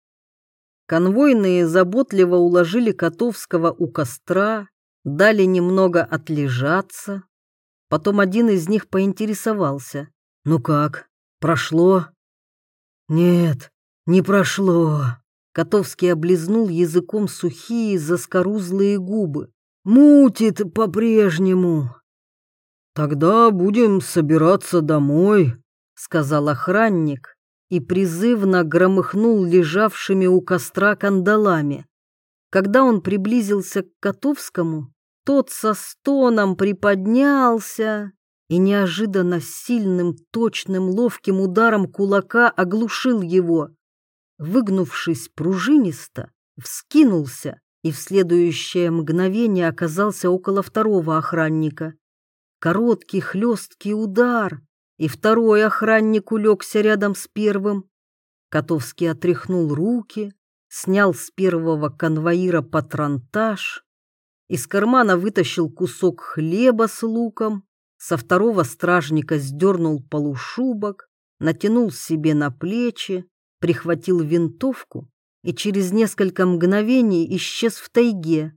Конвойные заботливо уложили Котовского у костра, дали немного отлежаться. Потом один из них поинтересовался. «Ну как, прошло?» «Нет, не прошло». Котовский облизнул языком сухие заскорузлые губы. «Мутит по-прежнему». «Тогда будем собираться домой», — сказал охранник и призывно громыхнул лежавшими у костра кандалами. Когда он приблизился к Котовскому, тот со стоном приподнялся и неожиданно сильным, точным, ловким ударом кулака оглушил его. Выгнувшись пружинисто, вскинулся и в следующее мгновение оказался около второго охранника. Короткий хлесткий удар, и второй охранник улегся рядом с первым. Котовский отряхнул руки, снял с первого конвоира патронтаж, из кармана вытащил кусок хлеба с луком, со второго стражника сдернул полушубок, натянул себе на плечи, прихватил винтовку и через несколько мгновений исчез в тайге.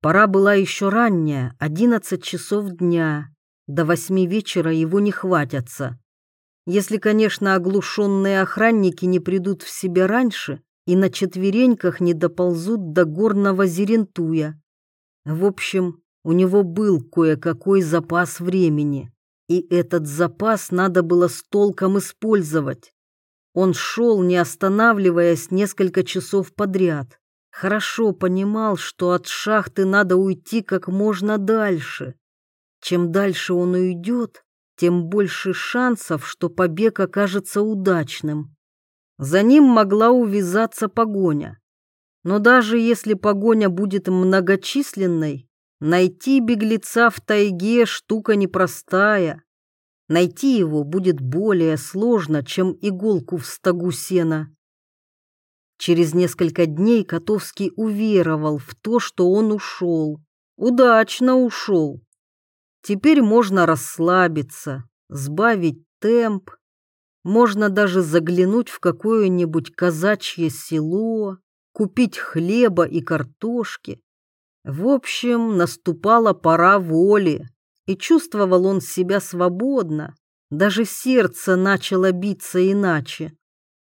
Пора была еще ранняя, одиннадцать часов дня. До восьми вечера его не хватятся. Если, конечно, оглушенные охранники не придут в себя раньше и на четвереньках не доползут до горного Зерентуя. В общем, у него был кое-какой запас времени, и этот запас надо было с толком использовать. Он шел, не останавливаясь, несколько часов подряд. Хорошо понимал, что от шахты надо уйти как можно дальше. Чем дальше он уйдет, тем больше шансов, что побег окажется удачным. За ним могла увязаться погоня. Но даже если погоня будет многочисленной, найти беглеца в тайге штука непростая. Найти его будет более сложно, чем иголку в стогу сена. Через несколько дней Котовский уверовал в то, что он ушел. Удачно ушел. Теперь можно расслабиться, сбавить темп, можно даже заглянуть в какое-нибудь казачье село, купить хлеба и картошки. В общем, наступала пора воли, и чувствовал он себя свободно, даже сердце начало биться иначе.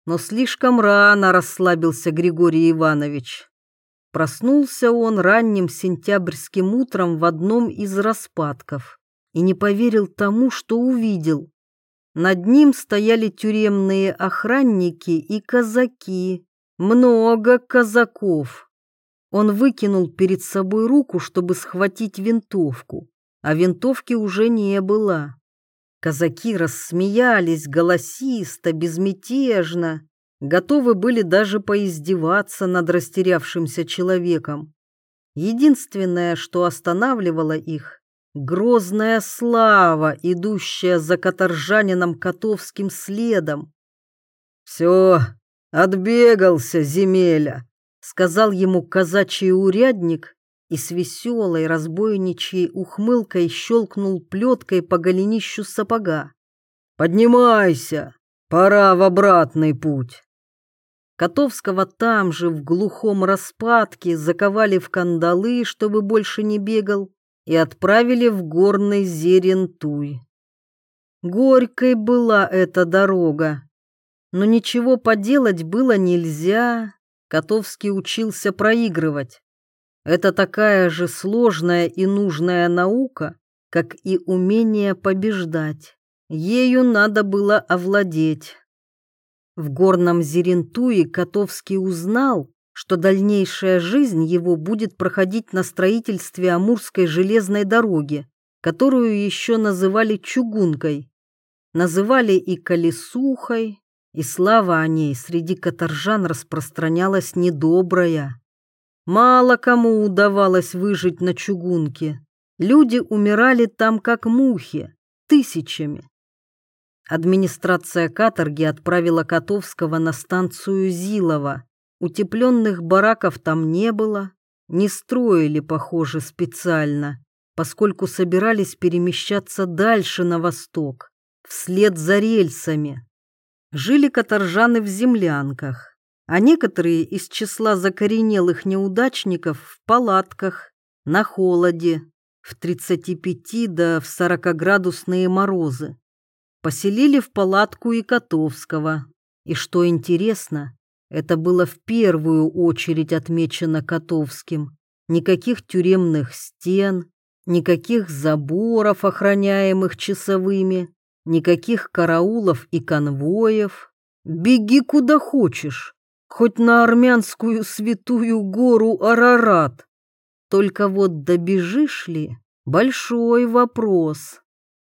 Но слишком рано расслабился Григорий Иванович. Проснулся он ранним сентябрьским утром в одном из распадков и не поверил тому, что увидел. Над ним стояли тюремные охранники и казаки. Много казаков. Он выкинул перед собой руку, чтобы схватить винтовку, а винтовки уже не было. Казаки рассмеялись голосисто, безмятежно готовы были даже поиздеваться над растерявшимся человеком. Единственное, что останавливало их, грозная слава, идущая за каторжанином Котовским следом. «Все, отбегался земеля», сказал ему казачий урядник и с веселой разбойничьей ухмылкой щелкнул плеткой по голенищу сапога. «Поднимайся, пора в обратный путь». Котовского там же, в глухом распадке, заковали в кандалы, чтобы больше не бегал, и отправили в горный Зерентуй. Горькой была эта дорога, но ничего поделать было нельзя. Котовский учился проигрывать. Это такая же сложная и нужная наука, как и умение побеждать. Ею надо было овладеть. В горном Зерентуе Котовский узнал, что дальнейшая жизнь его будет проходить на строительстве Амурской железной дороги, которую еще называли чугункой. Называли и колесухой, и слава о ней среди каторжан распространялась недобрая. Мало кому удавалось выжить на чугунке. Люди умирали там как мухи, тысячами. Администрация каторги отправила Котовского на станцию Зилова. Утепленных бараков там не было, не строили, похоже, специально, поскольку собирались перемещаться дальше на восток, вслед за рельсами жили каторжаны в землянках, а некоторые из числа закоренелых неудачников в палатках, на холоде, в 35 до в 40-градусные морозы. Поселили в палатку и Котовского. И что интересно, это было в первую очередь отмечено Котовским. Никаких тюремных стен, никаких заборов, охраняемых часовыми, Никаких караулов и конвоев. Беги куда хочешь, хоть на армянскую святую гору Арарат. Только вот добежишь ли — большой вопрос.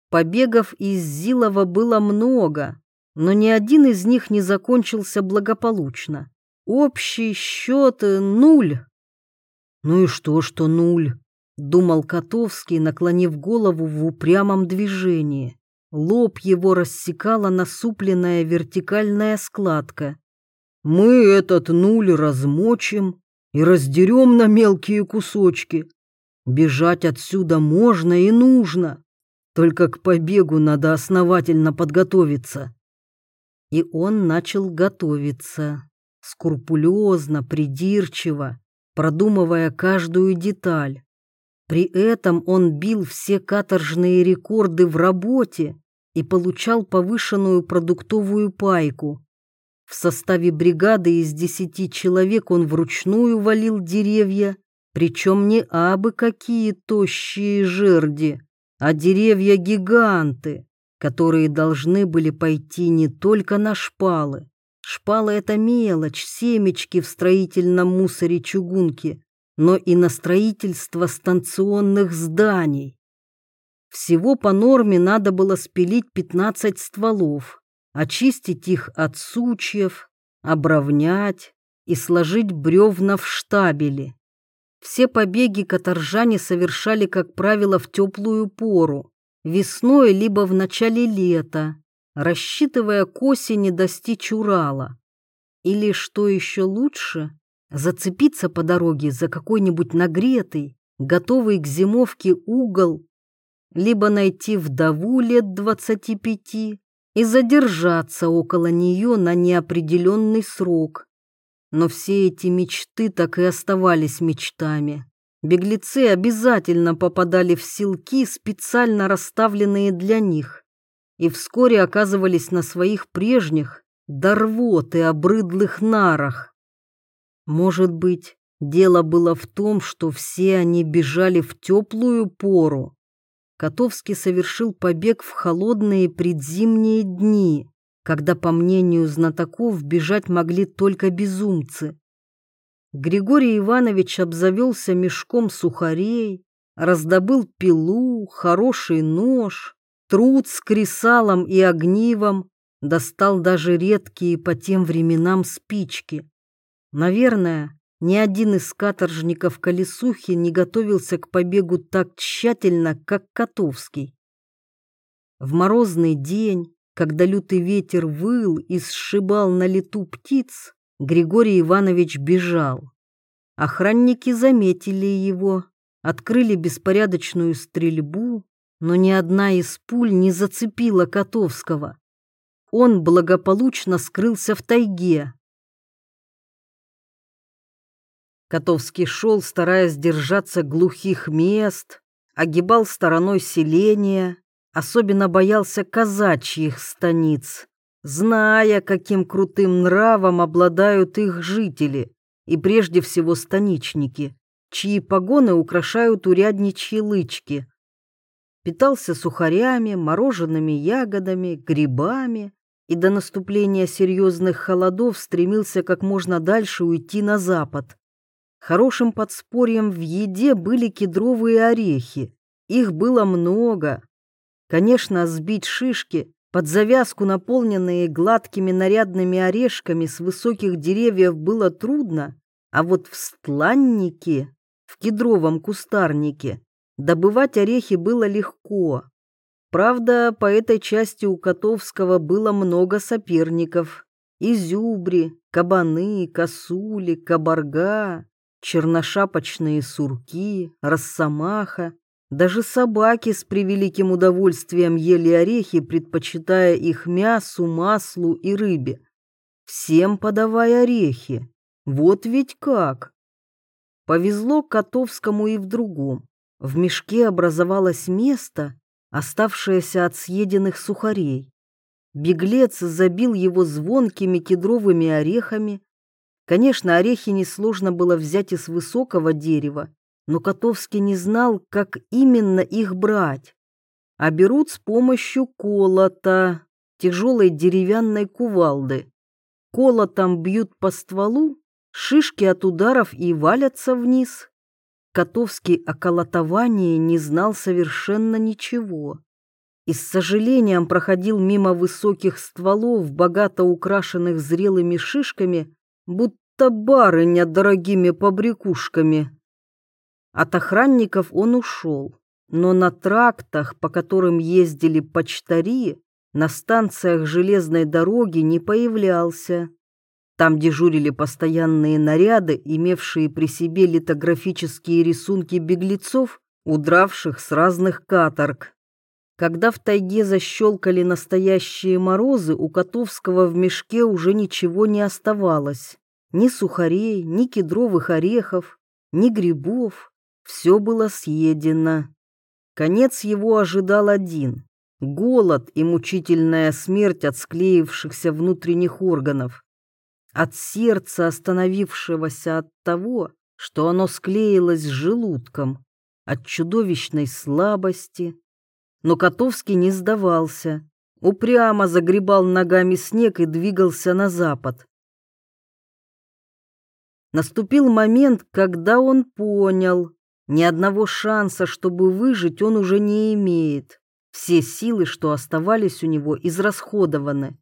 Побегов из Зилова было много, но ни один из них не закончился благополучно. Общий счет — нуль. Ну и что, что нуль? Думал Котовский, наклонив голову в упрямом движении. Лоб его рассекала насупленная вертикальная складка. «Мы этот нуль размочим и раздерем на мелкие кусочки. Бежать отсюда можно и нужно, только к побегу надо основательно подготовиться». И он начал готовиться, скрупулезно, придирчиво, продумывая каждую деталь. При этом он бил все каторжные рекорды в работе и получал повышенную продуктовую пайку. В составе бригады из десяти человек он вручную валил деревья, причем не абы какие тощие жерди, а деревья-гиганты, которые должны были пойти не только на шпалы. Шпалы — это мелочь, семечки в строительном мусоре чугунки, но и на строительство станционных зданий. Всего по норме надо было спилить 15 стволов, очистить их от сучьев, обровнять и сложить бревна в штабели. Все побеги каторжане совершали, как правило, в теплую пору, весной либо в начале лета, рассчитывая к осени достичь Урала. Или, что еще лучше, Зацепиться по дороге за какой-нибудь нагретый, готовый к зимовке угол, либо найти вдову лет двадцати пяти и задержаться около нее на неопределенный срок. Но все эти мечты так и оставались мечтами. Беглецы обязательно попадали в селки, специально расставленные для них, и вскоре оказывались на своих прежних, до рвоты обрыдлых нарах. Может быть, дело было в том, что все они бежали в теплую пору. Котовский совершил побег в холодные предзимние дни, когда, по мнению знатоков, бежать могли только безумцы. Григорий Иванович обзавелся мешком сухарей, раздобыл пилу, хороший нож, труд с кресалом и огнивом, достал даже редкие по тем временам спички. Наверное, ни один из каторжников колесухи не готовился к побегу так тщательно, как Котовский. В морозный день, когда лютый ветер выл и сшибал на лету птиц, Григорий Иванович бежал, Охранники заметили его, открыли беспорядочную стрельбу, но ни одна из пуль не зацепила Котовского. Он благополучно скрылся в тайге. Котовский шел, стараясь держаться глухих мест, огибал стороной селения, особенно боялся казачьих станиц, зная, каким крутым нравом обладают их жители, и прежде всего станичники, чьи погоны украшают урядничьи лычки. Питался сухарями, мороженными ягодами, грибами и до наступления серьезных холодов стремился как можно дальше уйти на запад. Хорошим подспорьем в еде были кедровые орехи. Их было много. Конечно, сбить шишки, под завязку наполненные гладкими нарядными орешками с высоких деревьев было трудно, а вот в стланнике, в кедровом кустарнике, добывать орехи было легко. Правда, по этой части у Котовского было много соперников. Изюбри, кабаны, косули, кабарга, черношапочные сурки, росомаха. Даже собаки с превеликим удовольствием ели орехи, предпочитая их мясу, маслу и рыбе. Всем подавай орехи. Вот ведь как. Повезло Котовскому и в другом. В мешке образовалось место, оставшееся от съеденных сухарей. Беглец забил его звонкими кедровыми орехами, Конечно, орехи несложно было взять из высокого дерева, но Котовский не знал, как именно их брать. А берут с помощью колота, тяжелой деревянной кувалды. Колотом бьют по стволу, шишки от ударов и валятся вниз. Котовский о колотовании не знал совершенно ничего. И с сожалением проходил мимо высоких стволов, богато украшенных зрелыми шишками, будто барыня дорогими побрякушками. От охранников он ушел, но на трактах, по которым ездили почтари, на станциях железной дороги не появлялся. Там дежурили постоянные наряды, имевшие при себе литографические рисунки беглецов, удравших с разных каторг. Когда в тайге защелкали настоящие морозы, у Котовского в мешке уже ничего не оставалось. Ни сухарей, ни кедровых орехов, ни грибов. Все было съедено. Конец его ожидал один — голод и мучительная смерть от склеившихся внутренних органов. От сердца, остановившегося от того, что оно склеилось с желудком, от чудовищной слабости, но Котовский не сдавался, упрямо загребал ногами снег и двигался на запад. Наступил момент, когда он понял, ни одного шанса, чтобы выжить, он уже не имеет. Все силы, что оставались у него, израсходованы.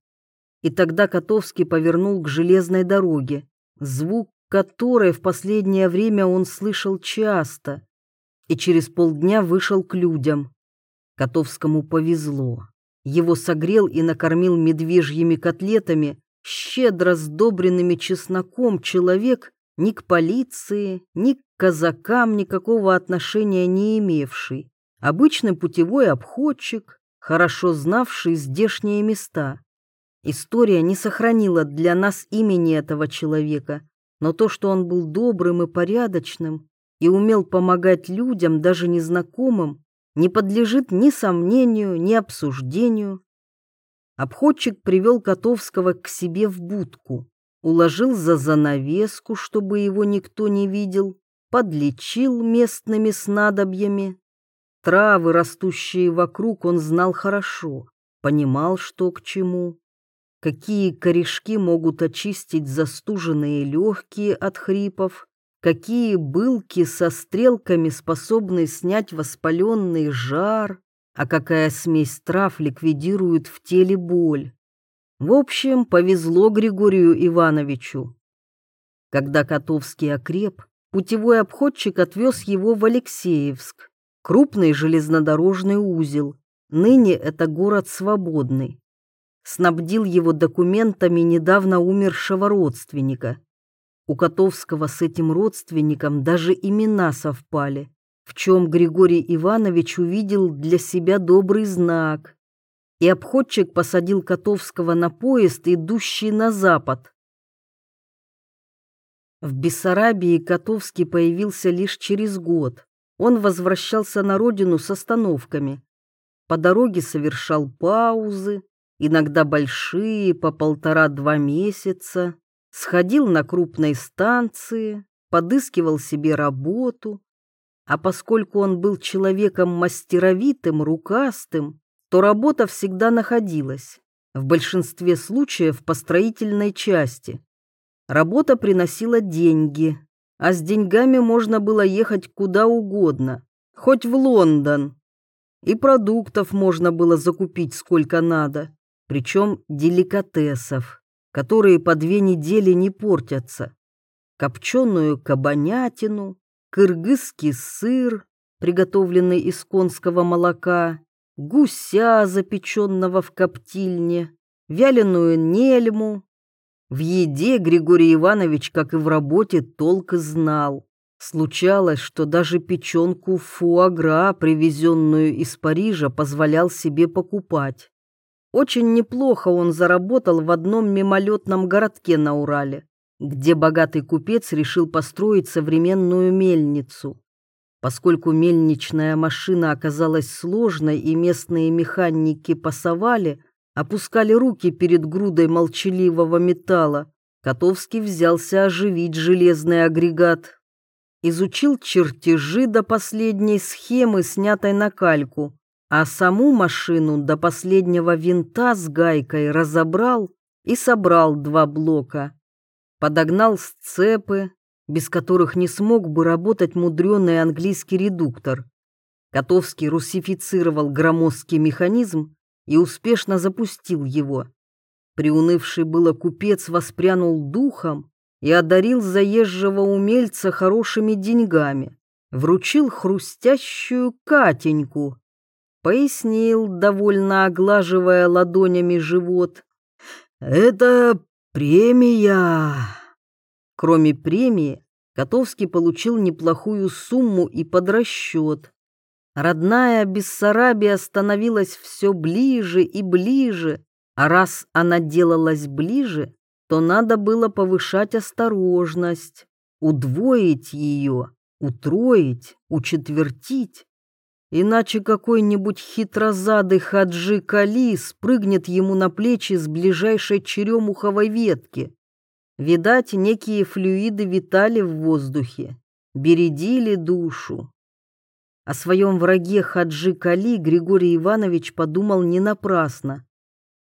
И тогда Котовский повернул к железной дороге, звук которой в последнее время он слышал часто, и через полдня вышел к людям. Котовскому повезло. Его согрел и накормил медвежьими котлетами, щедро сдобренными чесноком человек, ни к полиции, ни к казакам никакого отношения не имевший. Обычный путевой обходчик, хорошо знавший здешние места. История не сохранила для нас имени этого человека, но то, что он был добрым и порядочным и умел помогать людям, даже незнакомым, не подлежит ни сомнению, ни обсуждению. Обходчик привел Котовского к себе в будку, уложил за занавеску, чтобы его никто не видел, подлечил местными снадобьями. Травы, растущие вокруг, он знал хорошо, понимал, что к чему. Какие корешки могут очистить застуженные легкие от хрипов, какие былки со стрелками способны снять воспаленный жар, а какая смесь трав ликвидирует в теле боль. В общем, повезло Григорию Ивановичу. Когда Котовский окреп, путевой обходчик отвез его в Алексеевск, крупный железнодорожный узел. Ныне это город свободный. Снабдил его документами недавно умершего родственника. У Котовского с этим родственником даже имена совпали, в чем Григорий Иванович увидел для себя добрый знак. И обходчик посадил Котовского на поезд, идущий на запад. В Бессарабии Котовский появился лишь через год. Он возвращался на родину с остановками. По дороге совершал паузы, иногда большие, по полтора-два месяца, сходил на крупной станции, подыскивал себе работу, а поскольку он был человеком мастеровитым, рукастым, то работа всегда находилась, в большинстве случаев по строительной части. Работа приносила деньги, а с деньгами можно было ехать куда угодно, хоть в Лондон. И продуктов можно было закупить сколько надо, причем деликатесов, которые по две недели не портятся. Копченую кабанятину, кыргызский сыр, приготовленный из конского молока, гуся, запеченного в коптильне, вяленую нельму. В еде Григорий Иванович, как и в работе, толк знал. Случалось, что даже печенку фуагра, привезенную из Парижа, позволял себе покупать. Очень неплохо он заработал в одном мимолетном городке на Урале, где богатый купец решил построить современную мельницу. Поскольку мельничная машина оказалась сложной и местные механики пасовали, опускали руки перед грудой молчаливого металла, Котовский взялся оживить железный агрегат. Изучил чертежи до последней схемы, снятой на кальку, а саму машину до последнего винта с гайкой разобрал и собрал два блока. Подогнал сцепы, без которых не смог бы работать мудреный английский редуктор. Котовский русифицировал громоздкий механизм и успешно запустил его. Приунывший было купец воспрянул духом и одарил заезжего умельца хорошими деньгами, вручил хрустящую Катеньку, пояснил, довольно оглаживая ладонями живот. «Это премия!» Кроме премии, Котовский получил неплохую сумму и под расчет. Родная Бессарабия становилась все ближе и ближе, а раз она делалась ближе, то надо было повышать осторожность, удвоить ее, утроить, учетвертить. Иначе какой-нибудь хитрозадый хаджи Кали спрыгнет ему на плечи с ближайшей черемуховой ветки. Видать, некие флюиды витали в воздухе, бередили душу. О своем враге Хаджи Кали Григорий Иванович подумал не напрасно.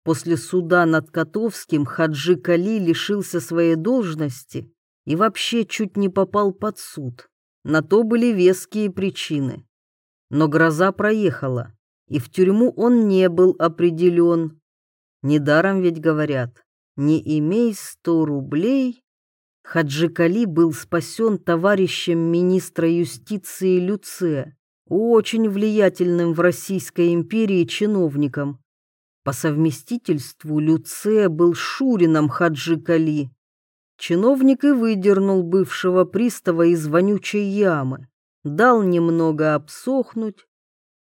После суда над Котовским Хаджи Кали лишился своей должности и вообще чуть не попал под суд. На то были веские причины. Но гроза проехала, и в тюрьму он не был определен. Недаром ведь говорят, не имей сто рублей. Хаджи Кали был спасен товарищем министра юстиции Люце, очень влиятельным в Российской империи чиновником. По совместительству Люце был Шурином Хаджи Кали. Чиновник и выдернул бывшего пристава из вонючей ямы дал немного обсохнуть,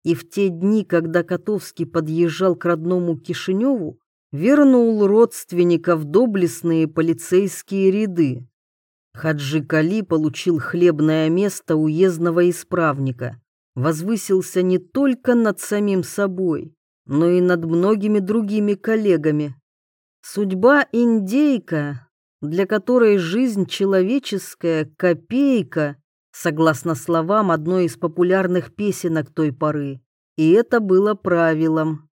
и в те дни, когда Котовский подъезжал к родному Кишиневу, вернул родственников доблестные полицейские ряды. Хаджи Кали получил хлебное место уездного исправника, возвысился не только над самим собой, но и над многими другими коллегами. Судьба индейка, для которой жизнь человеческая — копейка, согласно словам одной из популярных песенок той поры. И это было правилом.